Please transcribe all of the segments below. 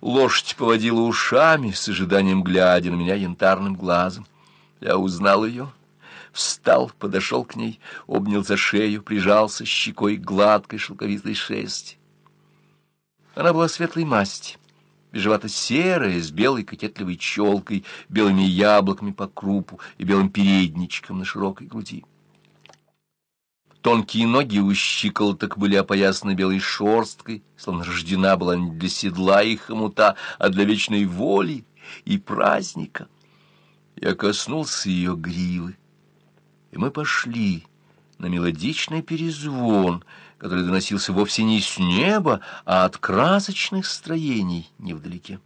Лошадь поводила ушами, с ожиданием глядя на меня янтарным глазом. Я узнал ее, встал, подошел к ней, обнял за шею, прижался щекой к гладкой шелковистой шерсти. Она была светлой масти, бежевато-серая, с белой кокетливой челкой, белыми яблоками по крупу и белым передничком на широкой груди. Тонкие ноги у щиколоток были опоясаны белой шерсткой, словно рождена была не для седла и хомута, а для вечной воли и праздника. Я коснулся ее гривы, и мы пошли на мелодичный перезвон, который доносился вовсе не с неба, а от красочных строений невдалеке.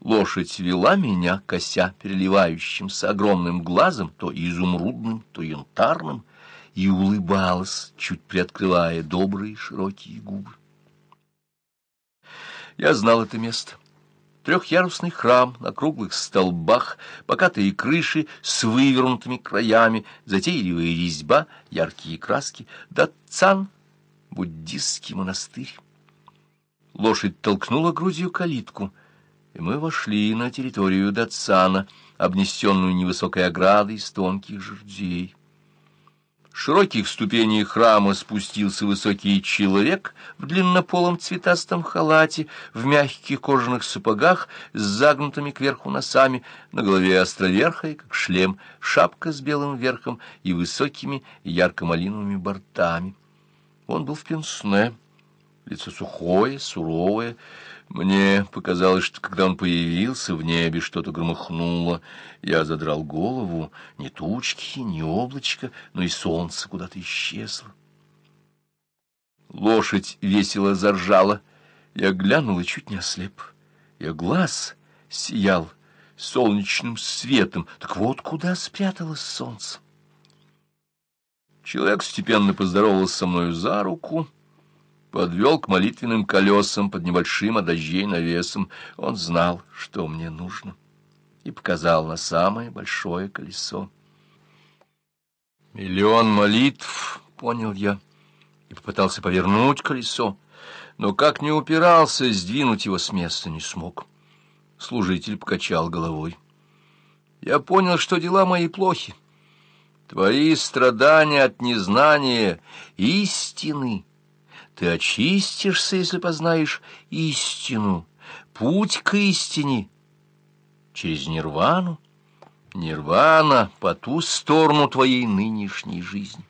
Лошадь вела меня, кося переливающимся огромным глазом, то изумрудным, то янтарным, и улыбалась, чуть приоткрывая добрые широкие губы. Я знал это место. Трехъярусный храм на круглых столбах, покатые крыши с вывернутыми краями, затейливая резьба, яркие краски, датцан, буддистский монастырь. Лошадь толкнула грудью калитку, и мы вошли на территорию датцана, обнесенную невысокой оградой из тонких жердей широких ступеней храма спустился высокий человек в длиннополом цветастом халате, в мягких кожаных сапогах с загнутыми кверху носами, на голове островерхой, как шлем, шапка с белым верхом и высокими ярко-малиновыми бортами. Он был в пенсне, лицо сухое, суровое, мне показалось, что когда он появился, в небе что-то громыхнуло. Я задрал голову. Ни тучки, ни облачка, но и солнце куда-то исчезло. Лошадь весело заржала. Я глянул и чуть не ослеп. Я глаз сиял солнечным светом. Так вот куда спряталось солнце. Человек степенно поздоровался со мною за руку подвел к молитвенным колесам под небольшим от навесом. Он знал, что мне нужно, и показал на самое большое колесо. «Миллион молитв», — понял я, и попытался повернуть колесо, но как не упирался, сдвинуть его с места не смог. Служитель покачал головой. Я понял, что дела мои плохи. Твои страдания от незнания истины — ты очистишься, если познаешь истину, путь к истине через нирвану. Нирвана по ту сторону твоей нынешней жизни.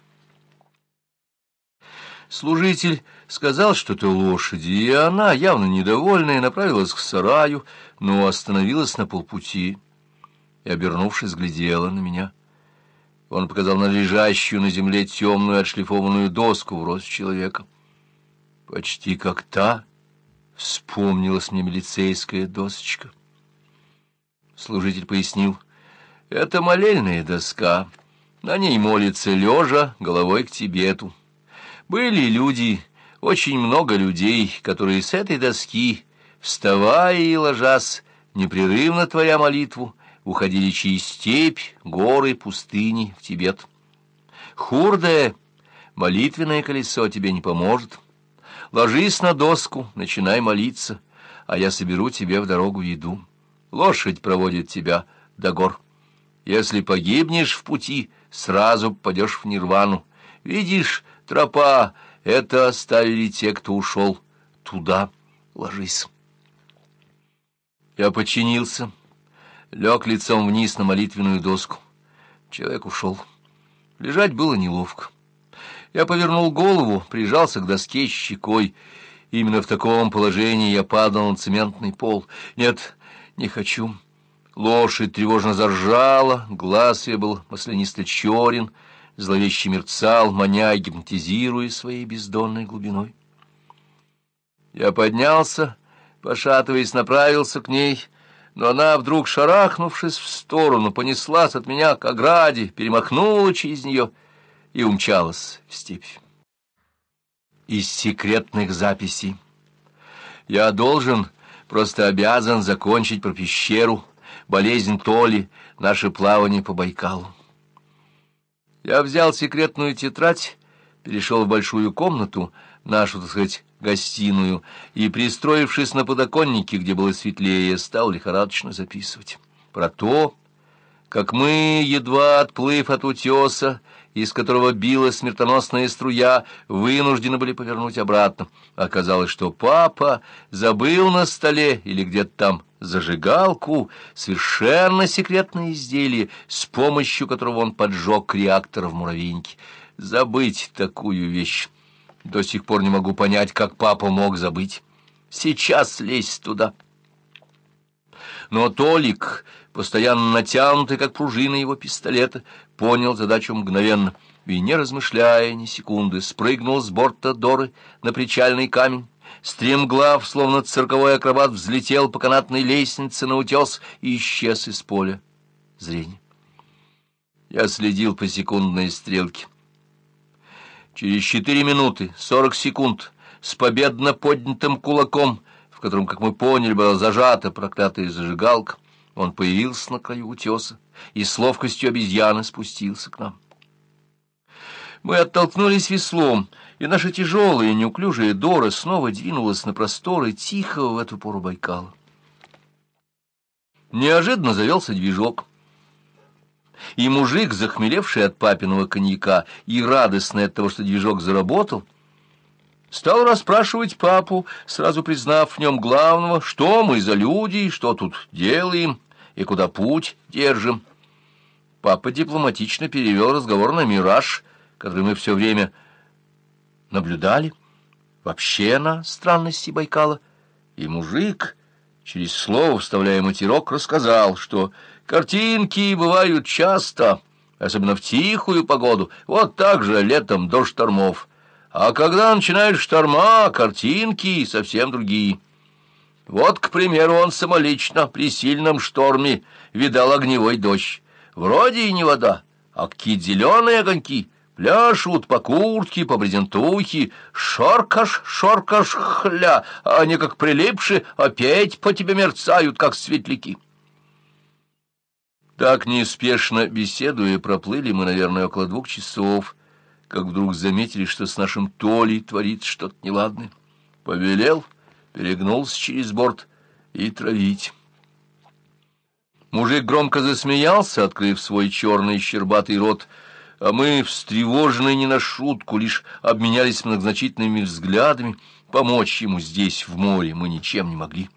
Служитель сказал что-то лошади, и она, явно недовольная, направилась к сараю, но остановилась на полпути и, обернувшись, глядела на меня. Он показал на лежащую на земле темную отшлифованную доску в рост человека. Почти как та вспомнилась мне милицейская досочка. Служитель пояснил, это молельная доска, на ней молится лежа головой к Тибету. Были люди, очень много людей, которые с этой доски, вставая и ложась, непрерывно творя молитву, уходили через степь, горы, пустыни в Тибет. Хурдая, молитвенное колесо тебе не поможет. Ложись на доску, начинай молиться, а я соберу тебе в дорогу еду. Лошадь проводит тебя до гор. Если погибнешь в пути, сразу попадешь в нирвану. Видишь, тропа — это оставили те, кто ушел. Туда ложись. Я подчинился, лег лицом вниз на молитвенную доску. Человек ушел. Лежать было неловко. Я повернул голову, прижался к доске щекой. Именно в таком положении я падал на цементный пол. Нет, не хочу. Лошадь тревожно заржала, глаз ее был маслянисто-черен, зловеще мерцал, маня гипнотизируя своей бездонной глубиной. Я поднялся, пошатываясь, направился к ней, но она, вдруг шарахнувшись в сторону, понеслась от меня к ограде, перемахнула через нее — и умчалась в степь. Из секретных записей. Я должен, просто обязан закончить про пещеру, болезнь Толи, наше плавание по Байкалу. Я взял секретную тетрадь, перешел в большую комнату, нашу, так сказать, гостиную и, пристроившись на подоконнике, где было светлее, стал лихорадочно записывать. Про то, как мы, едва отплыв от утеса, из которого била смертоносная струя, вынуждены были повернуть обратно. Оказалось, что папа забыл на столе или где-то там зажигалку, совершенно секретное изделие, с помощью которого он поджег реактор в муравейнике. Забыть такую вещь. До сих пор не могу понять, как папа мог забыть. Сейчас лезть туда. Но Толик, постоянно натянутый, как пружина его пистолета, понял задачу мгновенно и, не размышляя ни секунды, спрыгнул с борта Доры на причальный камень. Стремглав, словно цирковой акробат, взлетел по канатной лестнице на утес и исчез из поля зрения. Я следил по секундной стрелке. Через четыре минуты, сорок секунд, с победно поднятым кулаком, в котором, как мы поняли, была зажата проклятая зажигалка, он появился на краю утеса и с ловкостью обезьяны спустился к нам. Мы оттолкнулись веслом, и наша тяжелая и неуклюжая Дора снова двинулась на просторы тихого в эту пору Байкала. Неожиданно завелся движок и мужик, захмелевший от папиного коньяка и радостный от того, что движок заработал, стал расспрашивать папу, сразу признав в нем главного, что мы за люди, что тут делаем и куда путь держим. Папа дипломатично перевел разговор на «Мираж», который мы все время наблюдали, вообще на странности Байкала, и мужик, через слово вставляя матерок, рассказал, что Картинки бывают часто, особенно в тихую погоду, вот так же летом до штормов. А когда начинают шторма, картинки совсем другие. Вот, к примеру, он самолично при сильном шторме видал огневой дождь. Вроде и не вода, а какие зеленые огоньки. Пляшут по куртке, по брезентухе, шоркаш, шоркаш, хля, они как прилипшие опять по тебе мерцают, как светляки. Так неспешно беседуя, проплыли мы, наверное, около двух часов, как вдруг заметили, что с нашим Толей творит что-то неладное. Повелел, перегнулся через борт и травить. Мужик громко засмеялся, открыв свой черный щербатый рот, а мы, встревоженные не на шутку, лишь обменялись многозначительными взглядами. Помочь ему здесь, в море, мы ничем не могли.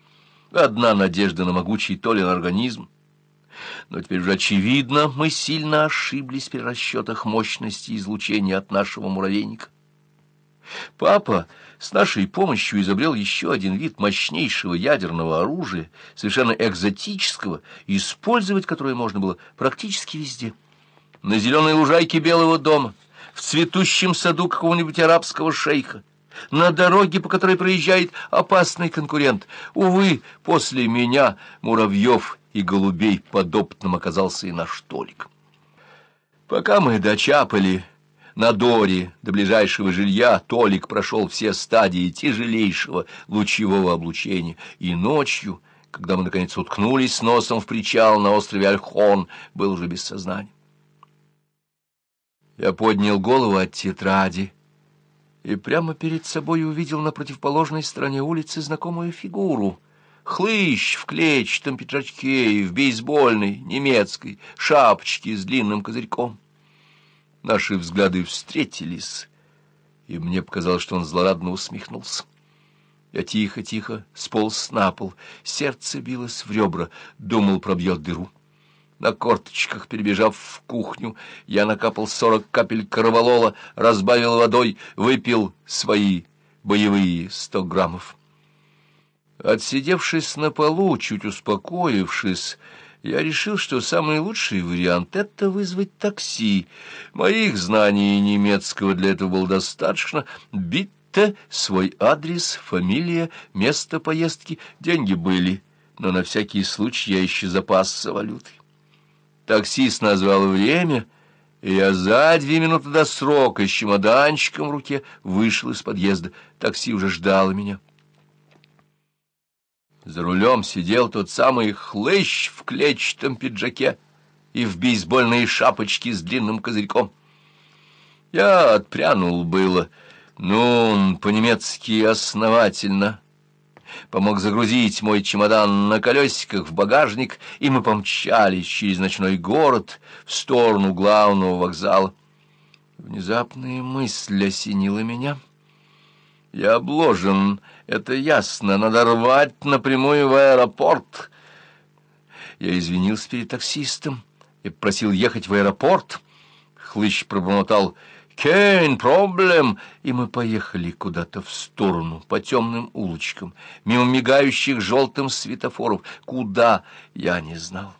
Одна надежда на могучий Толин организм. Но теперь уже очевидно, мы сильно ошиблись при расчетах мощности излучения от нашего муравейника. Папа с нашей помощью изобрел еще один вид мощнейшего ядерного оружия, совершенно экзотического, использовать которое можно было практически везде. На зеленой лужайке Белого дома, в цветущем саду какого-нибудь арабского шейха, на дороге, по которой проезжает опасный конкурент. Увы, после меня Муравьев и голубей подопытным оказался и наш Толик. Пока мы дочапали на Доре до ближайшего жилья, Толик прошел все стадии тяжелейшего лучевого облучения, и ночью, когда мы, наконец, уткнулись носом в причал на острове Альхон, был уже без сознания. Я поднял голову от тетради и прямо перед собой увидел на противоположной стороне улицы знакомую фигуру — Хлыщ в клетчатом пиджачке и в бейсбольной немецкой шапочке с длинным козырьком. Наши взгляды встретились, и мне показалось, что он злорадно усмехнулся. Я тихо-тихо сполз на пол, сердце билось в ребра, думал, пробьет дыру. На корточках, перебежав в кухню, я накапал сорок капель корвалола, разбавил водой, выпил свои боевые сто граммов. Отсидевшись на полу, чуть успокоившись, я решил, что самый лучший вариант — это вызвать такси. Моих знаний немецкого для этого было достаточно. Битте, свой адрес, фамилия, место поездки, деньги были, но на всякий случай я еще запасся валютой. Таксист назвал время, и я за две минуты до срока с чемоданчиком в руке вышел из подъезда. Такси уже ждало меня. За рулем сидел тот самый хлыщ в клетчатом пиджаке и в бейсбольной шапочке с длинным козырьком. Я отпрянул было, Ну, по-немецки основательно. Помог загрузить мой чемодан на колесиках в багажник, и мы помчались через ночной город в сторону главного вокзала. Внезапная мысль осенила меня. Я обложен, это ясно, надо рвать напрямую в аэропорт. Я извинился перед таксистом и просил ехать в аэропорт. Хлыщ пробормотал «Кейн, проблем!» И мы поехали куда-то в сторону, по темным улочкам, мимо мигающих желтым светофоров. Куда, я не знал.